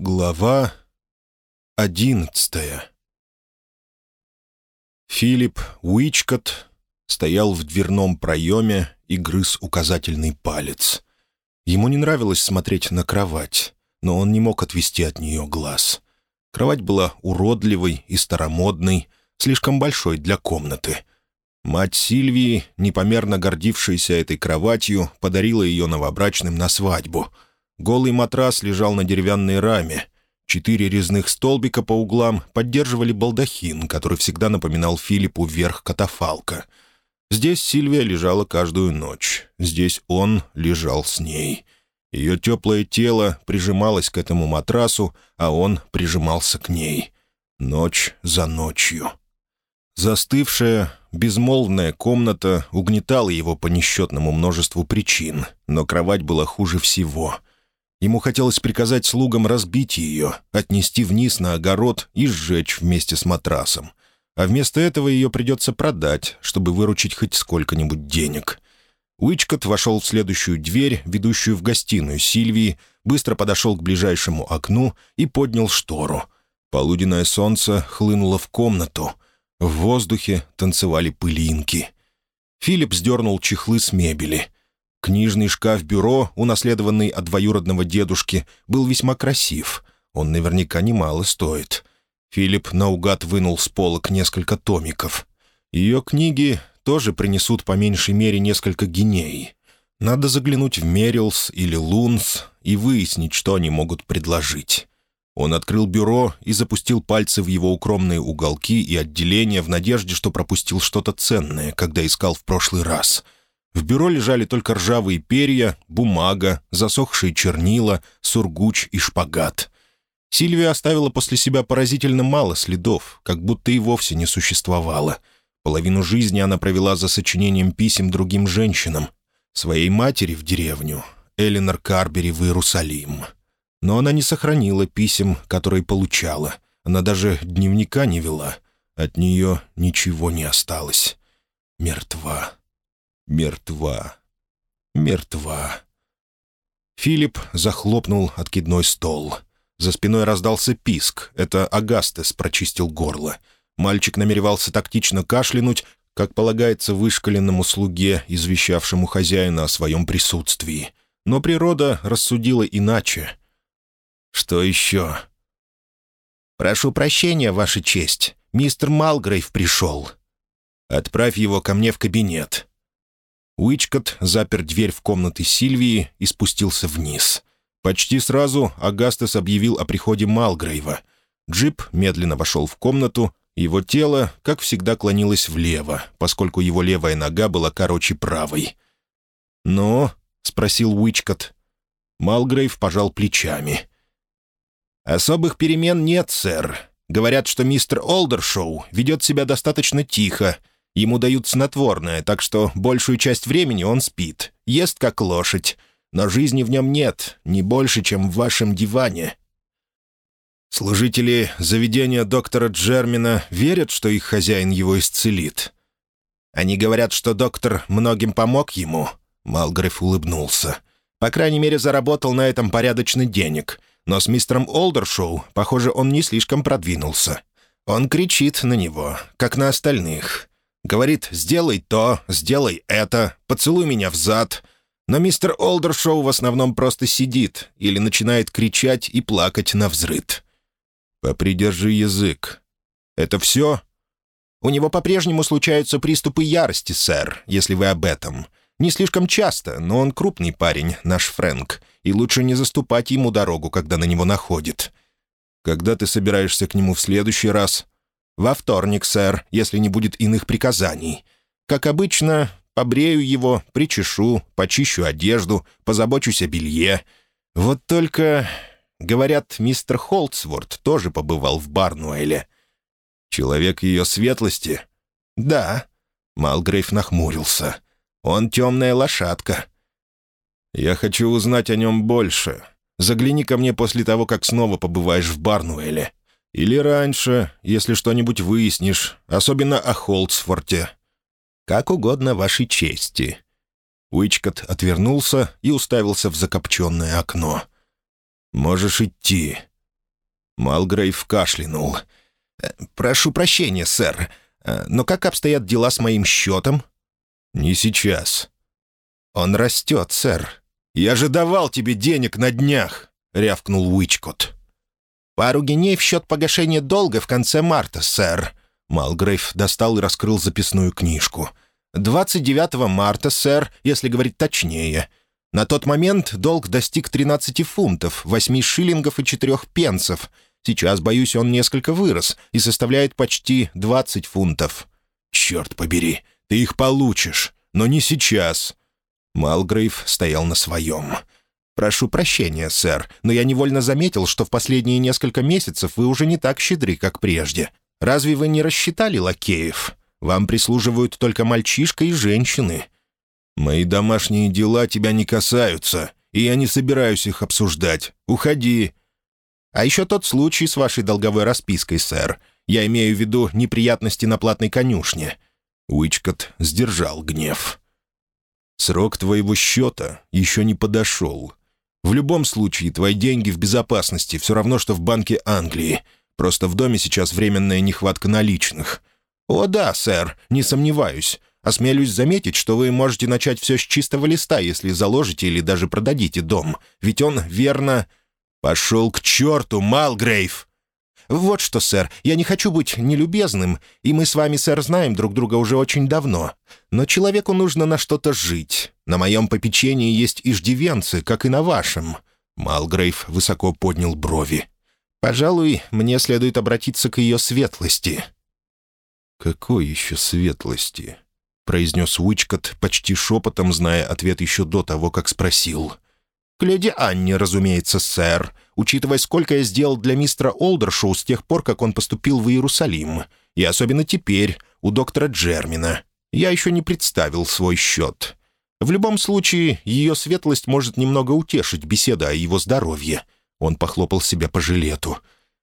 Глава одиннадцатая Филипп Уичкот стоял в дверном проеме и грыз указательный палец. Ему не нравилось смотреть на кровать, но он не мог отвести от нее глаз. Кровать была уродливой и старомодной, слишком большой для комнаты. Мать Сильвии, непомерно гордившаяся этой кроватью, подарила ее новобрачным на свадьбу — Голый матрас лежал на деревянной раме. Четыре резных столбика по углам поддерживали балдахин, который всегда напоминал Филиппу верх катафалка. Здесь Сильвия лежала каждую ночь. Здесь он лежал с ней. Ее теплое тело прижималось к этому матрасу, а он прижимался к ней. Ночь за ночью. Застывшая, безмолвная комната угнетала его по несчетному множеству причин, но кровать была хуже всего — Ему хотелось приказать слугам разбить ее, отнести вниз на огород и сжечь вместе с матрасом. А вместо этого ее придется продать, чтобы выручить хоть сколько-нибудь денег. Уичкот вошел в следующую дверь, ведущую в гостиную Сильвии, быстро подошел к ближайшему окну и поднял штору. Полуденное солнце хлынуло в комнату. В воздухе танцевали пылинки. Филипп сдернул чехлы с мебели — Книжный шкаф-бюро, унаследованный от двоюродного дедушки, был весьма красив. Он наверняка немало стоит. Филипп наугад вынул с полок несколько томиков. Ее книги тоже принесут по меньшей мере несколько геней. Надо заглянуть в Мерилс или Лунс и выяснить, что они могут предложить. Он открыл бюро и запустил пальцы в его укромные уголки и отделения в надежде, что пропустил что-то ценное, когда искал в прошлый раз — в бюро лежали только ржавые перья, бумага, засохшие чернила, сургуч и шпагат. Сильвия оставила после себя поразительно мало следов, как будто и вовсе не существовало. Половину жизни она провела за сочинением писем другим женщинам. Своей матери в деревню, Элинор Карбери в Иерусалим. Но она не сохранила писем, которые получала. Она даже дневника не вела. От нее ничего не осталось. Мертва мертва. Мертва. Филипп захлопнул откидной стол. За спиной раздался писк. Это Агастес прочистил горло. Мальчик намеревался тактично кашлянуть, как полагается вышкаленному слуге, извещавшему хозяина о своем присутствии. Но природа рассудила иначе. «Что еще?» «Прошу прощения, Ваша честь. Мистер Малгрейв пришел». «Отправь его ко мне в кабинет. Уичкот запер дверь в комнаты Сильвии и спустился вниз. Почти сразу Агастес объявил о приходе Малгрейва. Джип медленно вошел в комнату, его тело, как всегда, клонилось влево, поскольку его левая нога была короче правой. «Но?» — спросил Уичкот. Малгрейв пожал плечами. «Особых перемен нет, сэр. Говорят, что мистер Олдершоу ведет себя достаточно тихо, Ему дают снотворное, так что большую часть времени он спит, ест как лошадь. Но жизни в нем нет, не больше, чем в вашем диване. Служители заведения доктора Джермина верят, что их хозяин его исцелит. Они говорят, что доктор многим помог ему. Малгреф улыбнулся. По крайней мере, заработал на этом порядочный денег. Но с мистером Олдершоу, похоже, он не слишком продвинулся. Он кричит на него, как на остальных. Говорит, сделай то, сделай это, поцелуй меня в зад. Но мистер Олдершоу в основном просто сидит или начинает кричать и плакать на взрыд. «Попридержи язык. Это все?» «У него по-прежнему случаются приступы ярости, сэр, если вы об этом. Не слишком часто, но он крупный парень, наш Фрэнк, и лучше не заступать ему дорогу, когда на него находит. Когда ты собираешься к нему в следующий раз?» «Во вторник, сэр, если не будет иных приказаний. Как обычно, побрею его, причешу, почищу одежду, позабочусь о белье. Вот только, говорят, мистер Холцворт тоже побывал в Барнуэле». «Человек ее светлости?» «Да». Малгрейв нахмурился. «Он темная лошадка». «Я хочу узнать о нем больше. Загляни ко мне после того, как снова побываешь в Барнуэле. Или раньше, если что-нибудь выяснишь, особенно о Холцфорте. Как угодно вашей чести». Уичкот отвернулся и уставился в закопченное окно. «Можешь идти. Малгрейв кашлянул. «Э, «Прошу прощения, сэр, э, но как обстоят дела с моим счетом?» «Не сейчас». «Он растет, сэр». «Я же давал тебе денег на днях», — рявкнул Уичкот. «Пару геней в счет погашения долга в конце марта, сэр». Малгрейв достал и раскрыл записную книжку. «29 марта, сэр, если говорить точнее. На тот момент долг достиг 13 фунтов, 8 шиллингов и 4 пенсов. Сейчас, боюсь, он несколько вырос и составляет почти 20 фунтов». «Черт побери, ты их получишь, но не сейчас». Малгрейв стоял на своем. «Прошу прощения, сэр, но я невольно заметил, что в последние несколько месяцев вы уже не так щедры, как прежде. Разве вы не рассчитали лакеев? Вам прислуживают только мальчишка и женщины». «Мои домашние дела тебя не касаются, и я не собираюсь их обсуждать. Уходи». «А еще тот случай с вашей долговой распиской, сэр. Я имею в виду неприятности на платной конюшне». Уичкот сдержал гнев. «Срок твоего счета еще не подошел. В любом случае, твои деньги в безопасности, все равно, что в Банке Англии. Просто в доме сейчас временная нехватка наличных». «О да, сэр, не сомневаюсь. Осмелюсь заметить, что вы можете начать все с чистого листа, если заложите или даже продадите дом. Ведь он, верно...» «Пошел к черту, Малгрейв!» «Вот что, сэр, я не хочу быть нелюбезным, и мы с вами, сэр, знаем друг друга уже очень давно. Но человеку нужно на что-то жить. На моем попечении есть иждивенцы, как и на вашем». Малгрейв высоко поднял брови. «Пожалуй, мне следует обратиться к ее светлости». «Какой еще светлости?» произнес Уичкот почти шепотом, зная ответ еще до того, как спросил. «К леди Анне, разумеется, сэр, учитывая, сколько я сделал для мистера Олдершоу с тех пор, как он поступил в Иерусалим, и особенно теперь, у доктора Джермина. Я еще не представил свой счет. В любом случае, ее светлость может немного утешить беседа о его здоровье». Он похлопал себя по жилету.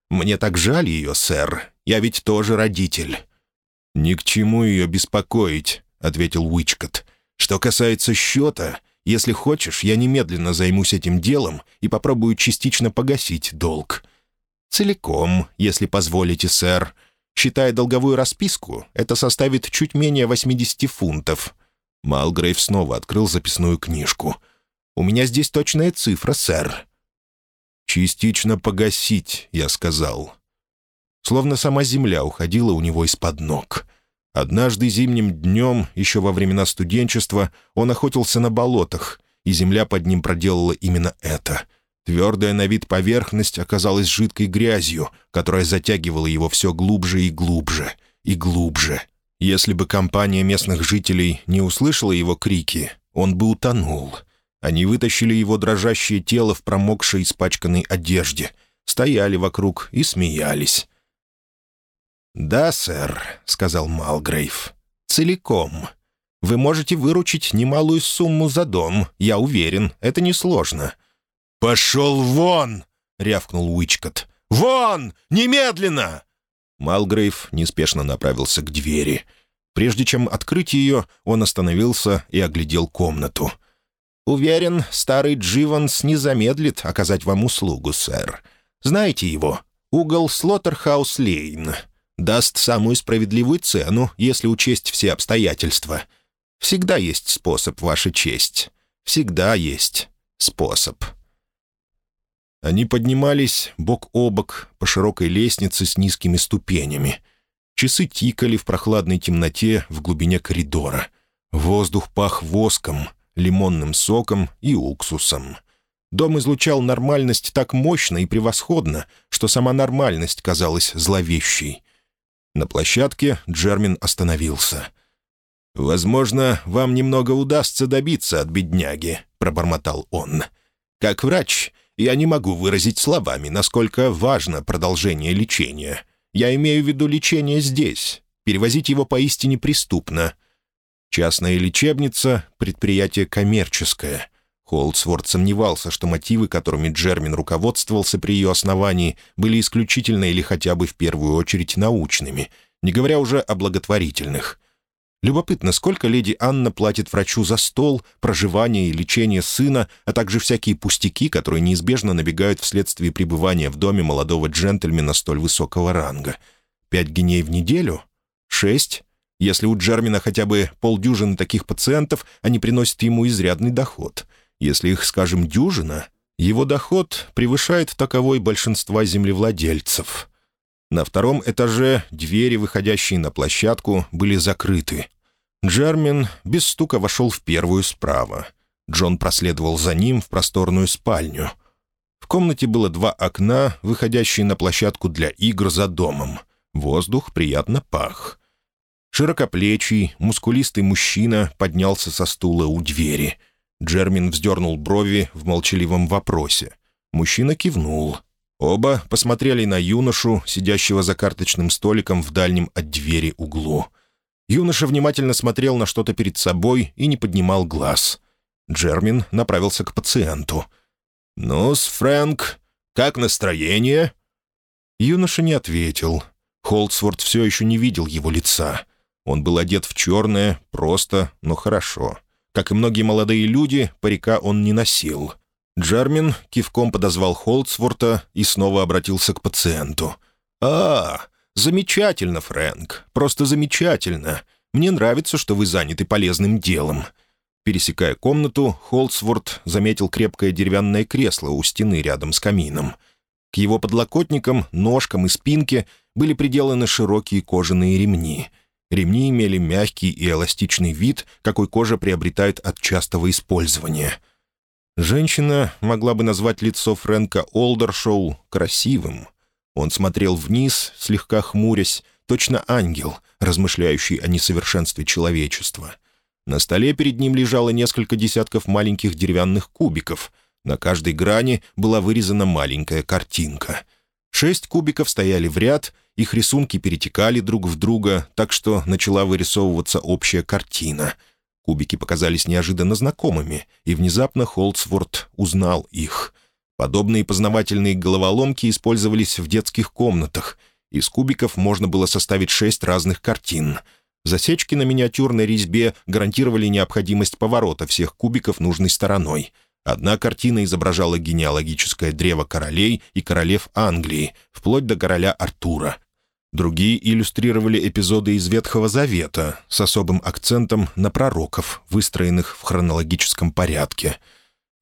«Мне так жаль ее, сэр. Я ведь тоже родитель». «Ни к чему ее беспокоить. — ответил Уичкот. «Что касается счета, если хочешь, я немедленно займусь этим делом и попробую частично погасить долг». «Целиком, если позволите, сэр. Считая долговую расписку, это составит чуть менее 80 фунтов». Малгрейв снова открыл записную книжку. «У меня здесь точная цифра, сэр». «Частично погасить», — я сказал. Словно сама земля уходила у него из-под ног. Однажды зимним днем, еще во времена студенчества, он охотился на болотах, и земля под ним проделала именно это. Твердая на вид поверхность оказалась жидкой грязью, которая затягивала его все глубже и глубже, и глубже. Если бы компания местных жителей не услышала его крики, он бы утонул. Они вытащили его дрожащее тело в промокшей испачканной одежде, стояли вокруг и смеялись. «Да, сэр», — сказал Малгрейв. «Целиком. Вы можете выручить немалую сумму за дом, я уверен, это несложно». «Пошел вон!» — рявкнул Уичкот. «Вон! Немедленно!» Малгрейв неспешно направился к двери. Прежде чем открыть ее, он остановился и оглядел комнату. «Уверен, старый Дживанс не замедлит оказать вам услугу, сэр. Знаете его? Угол Слоттерхаус-Лейн даст самую справедливую цену, если учесть все обстоятельства. Всегда есть способ, Ваша честь. Всегда есть способ». Они поднимались бок о бок по широкой лестнице с низкими ступенями. Часы тикали в прохладной темноте в глубине коридора. Воздух пах воском, лимонным соком и уксусом. Дом излучал нормальность так мощно и превосходно, что сама нормальность казалась зловещей. На площадке Джермин остановился. «Возможно, вам немного удастся добиться от бедняги», — пробормотал он. «Как врач, я не могу выразить словами, насколько важно продолжение лечения. Я имею в виду лечение здесь. Перевозить его поистине преступно. Частная лечебница — предприятие коммерческое. Холдсворт сомневался, что мотивы, которыми Джермин руководствовался при ее основании, были исключительно или хотя бы в первую очередь научными, не говоря уже о благотворительных. Любопытно, сколько леди Анна платит врачу за стол, проживание и лечение сына, а также всякие пустяки, которые неизбежно набегают вследствие пребывания в доме молодого джентльмена столь высокого ранга. Пять геней в неделю? Шесть? Если у Джермина хотя бы полдюжины таких пациентов, они приносят ему изрядный доход. Если их, скажем, дюжина, его доход превышает таковой большинства землевладельцев. На втором этаже двери, выходящие на площадку, были закрыты. Джермин без стука вошел в первую справа. Джон проследовал за ним в просторную спальню. В комнате было два окна, выходящие на площадку для игр за домом. Воздух приятно пах. Широкоплечий, мускулистый мужчина поднялся со стула у двери. Джермин вздернул брови в молчаливом вопросе. Мужчина кивнул. Оба посмотрели на юношу, сидящего за карточным столиком в дальнем от двери углу. Юноша внимательно смотрел на что-то перед собой и не поднимал глаз. Джермин направился к пациенту. «Ну-с, Фрэнк, как настроение?» Юноша не ответил. Холдсворт все еще не видел его лица. Он был одет в черное, просто, но хорошо. Как и многие молодые люди, парика он не носил. Джермин кивком подозвал Холдсворта и снова обратился к пациенту. «А, «Замечательно, Фрэнк, просто замечательно. Мне нравится, что вы заняты полезным делом». Пересекая комнату, Холдсворт заметил крепкое деревянное кресло у стены рядом с камином. К его подлокотникам, ножкам и спинке были приделаны широкие кожаные ремни. Ремни имели мягкий и эластичный вид, какой кожа приобретает от частого использования. Женщина могла бы назвать лицо Фрэнка Олдершоу красивым — он смотрел вниз, слегка хмурясь, точно ангел, размышляющий о несовершенстве человечества. На столе перед ним лежало несколько десятков маленьких деревянных кубиков. На каждой грани была вырезана маленькая картинка. Шесть кубиков стояли в ряд, их рисунки перетекали друг в друга, так что начала вырисовываться общая картина. Кубики показались неожиданно знакомыми, и внезапно Холдсворт узнал их — Подобные познавательные головоломки использовались в детских комнатах. Из кубиков можно было составить шесть разных картин. Засечки на миниатюрной резьбе гарантировали необходимость поворота всех кубиков нужной стороной. Одна картина изображала генеалогическое древо королей и королев Англии, вплоть до короля Артура. Другие иллюстрировали эпизоды из Ветхого Завета с особым акцентом на пророков, выстроенных в хронологическом порядке —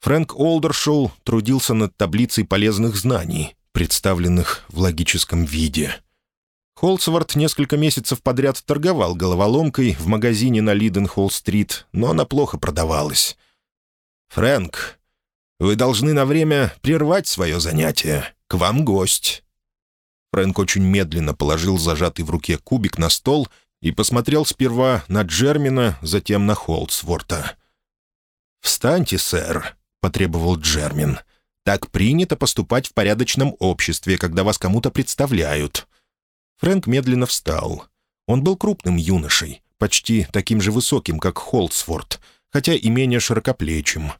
Фрэнк Олдершоу трудился над таблицей полезных знаний, представленных в логическом виде. Холсворт несколько месяцев подряд торговал головоломкой в магазине на Лиденхолл-стрит, но она плохо продавалась. «Фрэнк, вы должны на время прервать свое занятие. К вам гость». Фрэнк очень медленно положил зажатый в руке кубик на стол и посмотрел сперва на Джермина, затем на Холдсворта. «Встаньте, сэр», потребовал Джермин. «Так принято поступать в порядочном обществе, когда вас кому-то представляют». Фрэнк медленно встал. Он был крупным юношей, почти таким же высоким, как Холдсворт, хотя и менее широкоплечим.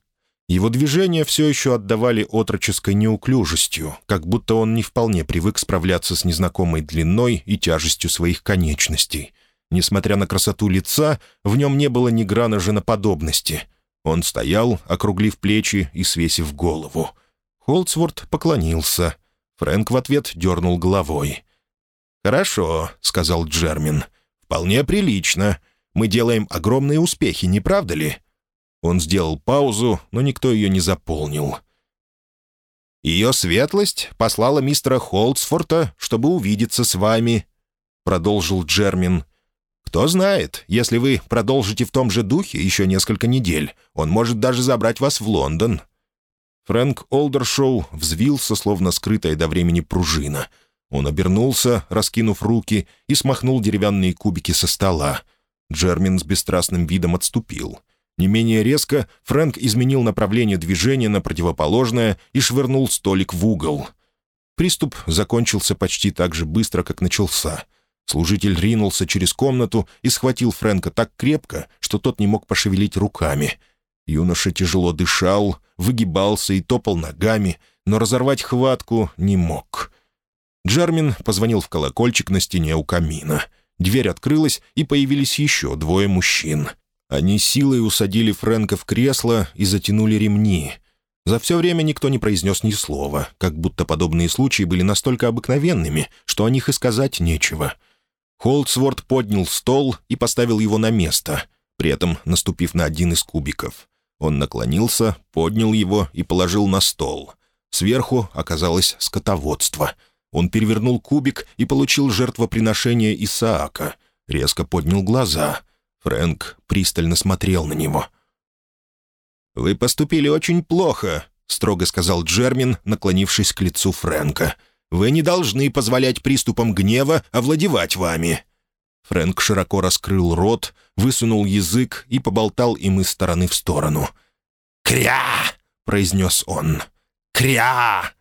Его движения все еще отдавали отроческой неуклюжестью, как будто он не вполне привык справляться с незнакомой длиной и тяжестью своих конечностей. Несмотря на красоту лица, в нем не было ни грана женоподобности, он стоял, округлив плечи и свесив голову. Холдсворт поклонился. Фрэнк в ответ дернул головой. «Хорошо», — сказал Джермин. «Вполне прилично. Мы делаем огромные успехи, не правда ли?» Он сделал паузу, но никто ее не заполнил. «Ее светлость послала мистера Холдсфорта, чтобы увидеться с вами», — продолжил Джермин. Кто знает, если вы продолжите в том же духе еще несколько недель, он может даже забрать вас в Лондон». Фрэнк Олдершоу взвился, словно скрытая до времени пружина. Он обернулся, раскинув руки, и смахнул деревянные кубики со стола. Джермин с бесстрастным видом отступил. Не менее резко Фрэнк изменил направление движения на противоположное и швырнул столик в угол. Приступ закончился почти так же быстро, как начался — Служитель ринулся через комнату и схватил Фрэнка так крепко, что тот не мог пошевелить руками. Юноша тяжело дышал, выгибался и топал ногами, но разорвать хватку не мог. Джермин позвонил в колокольчик на стене у камина. Дверь открылась, и появились еще двое мужчин. Они силой усадили Фрэнка в кресло и затянули ремни. За все время никто не произнес ни слова, как будто подобные случаи были настолько обыкновенными, что о них и сказать нечего. Холдсворт поднял стол и поставил его на место, при этом наступив на один из кубиков. Он наклонился, поднял его и положил на стол. Сверху оказалось скотоводство. Он перевернул кубик и получил жертвоприношение Исаака. Резко поднял глаза. Фрэнк пристально смотрел на него — «Вы поступили очень плохо», — строго сказал Джермин, наклонившись к лицу Фрэнка. «Вы не должны позволять приступам гнева овладевать вами». Фрэнк широко раскрыл рот, высунул язык и поболтал им из стороны в сторону. «Кря!» — произнес он. «Кря!»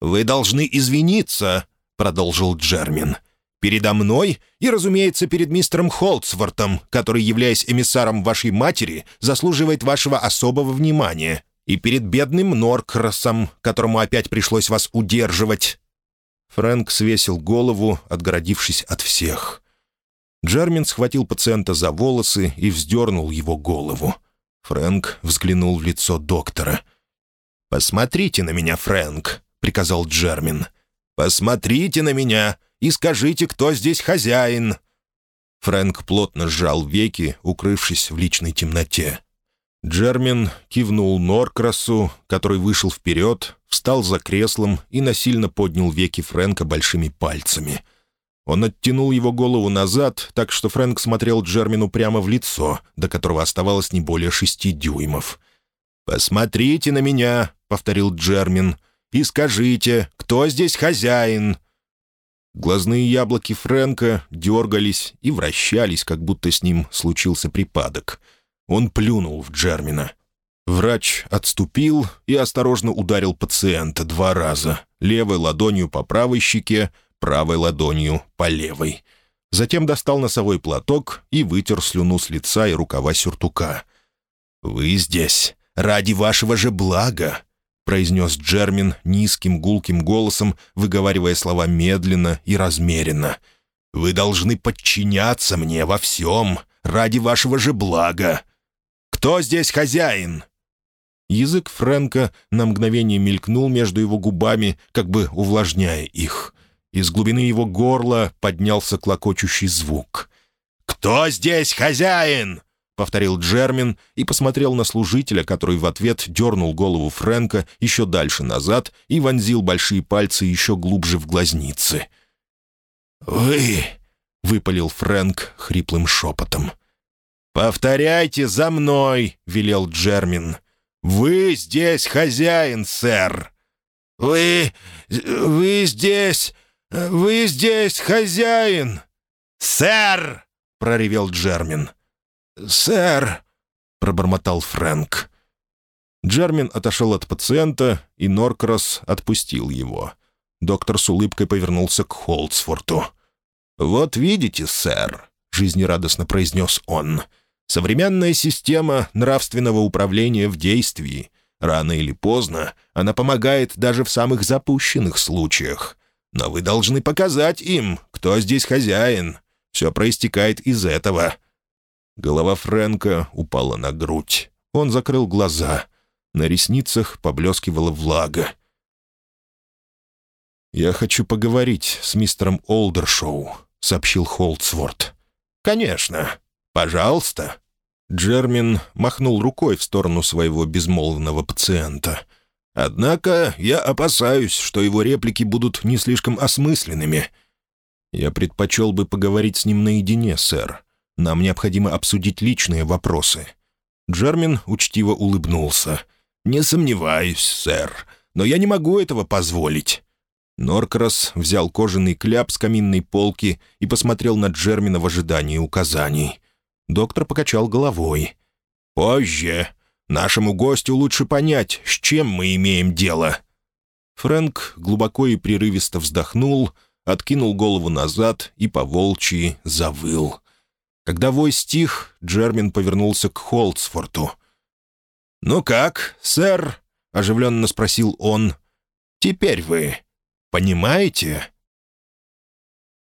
«Вы должны извиниться», — продолжил Джермин передо мной и, разумеется, перед мистером Холцвортом, который, являясь эмиссаром вашей матери, заслуживает вашего особого внимания, и перед бедным Норкрасом, которому опять пришлось вас удерживать». Фрэнк свесил голову, отгородившись от всех. Джермин схватил пациента за волосы и вздернул его голову. Фрэнк взглянул в лицо доктора. «Посмотрите на меня, Фрэнк», — приказал Джермин. «Посмотрите на меня и скажите, кто здесь хозяин». Фрэнк плотно сжал веки, укрывшись в личной темноте. Джермин кивнул Норкрасу, который вышел вперед, встал за креслом и насильно поднял веки Фрэнка большими пальцами. Он оттянул его голову назад, так что Фрэнк смотрел Джермину прямо в лицо, до которого оставалось не более шести дюймов. «Посмотрите на меня», — повторил Джермин, — «и скажите, кто здесь хозяин?» Глазные яблоки Фрэнка дергались и вращались, как будто с ним случился припадок. Он плюнул в Джермина. Врач отступил и осторожно ударил пациента два раза, левой ладонью по правой щеке, правой ладонью по левой. Затем достал носовой платок и вытер слюну с лица и рукава сюртука. «Вы здесь ради вашего же блага», — произнес Джермин низким гулким голосом, выговаривая слова медленно и размеренно. «Вы должны подчиняться мне во всем, ради вашего же блага. Кто здесь хозяин?» Язык Фрэнка на мгновение мелькнул между его губами, как бы увлажняя их. Из глубины его горла поднялся клокочущий звук. «Кто здесь хозяин?» — повторил Джермин и посмотрел на служителя, который в ответ дернул голову Фрэнка еще дальше назад и вонзил большие пальцы еще глубже в глазницы. «Вы!» — выпалил Фрэнк хриплым шепотом. «Повторяйте за мной!» — велел Джермин. «Вы здесь хозяин, сэр!» «Вы... вы здесь... вы здесь хозяин!» «Сэр!» — проревел Джермин. «Сэр!» — пробормотал Фрэнк. Джермин отошел от пациента, и Норкрас отпустил его. Доктор с улыбкой повернулся к Холдсфорту. «Вот видите, сэр», — жизнерадостно произнес он, — «современная система нравственного управления в действии. Рано или поздно она помогает даже в самых запущенных случаях. Но вы должны показать им, кто здесь хозяин. Все проистекает из этого. Голова Фрэнка упала на грудь. Он закрыл глаза. На ресницах поблескивала влага. «Я хочу поговорить с мистером Олдершоу», — сообщил Холдсворт. «Конечно. Пожалуйста». Джермин махнул рукой в сторону своего безмолвного пациента. «Однако я опасаюсь, что его реплики будут не слишком осмысленными». «Я предпочел бы поговорить с ним наедине, сэр. Нам необходимо обсудить личные вопросы». Джермин учтиво улыбнулся. «Не сомневаюсь, сэр, но я не могу этого позволить». Норкрас взял кожаный кляп с каминной полки и посмотрел на Джермина в ожидании указаний. Доктор покачал головой. «Позже. Нашему гостю лучше понять, с чем мы имеем дело». Фрэнк глубоко и прерывисто вздохнул, откинул голову назад и по волчьи завыл. Когда вой стих, Джермин повернулся к Холдсфорту. «Ну как, сэр?» — оживленно спросил он. «Теперь вы понимаете?»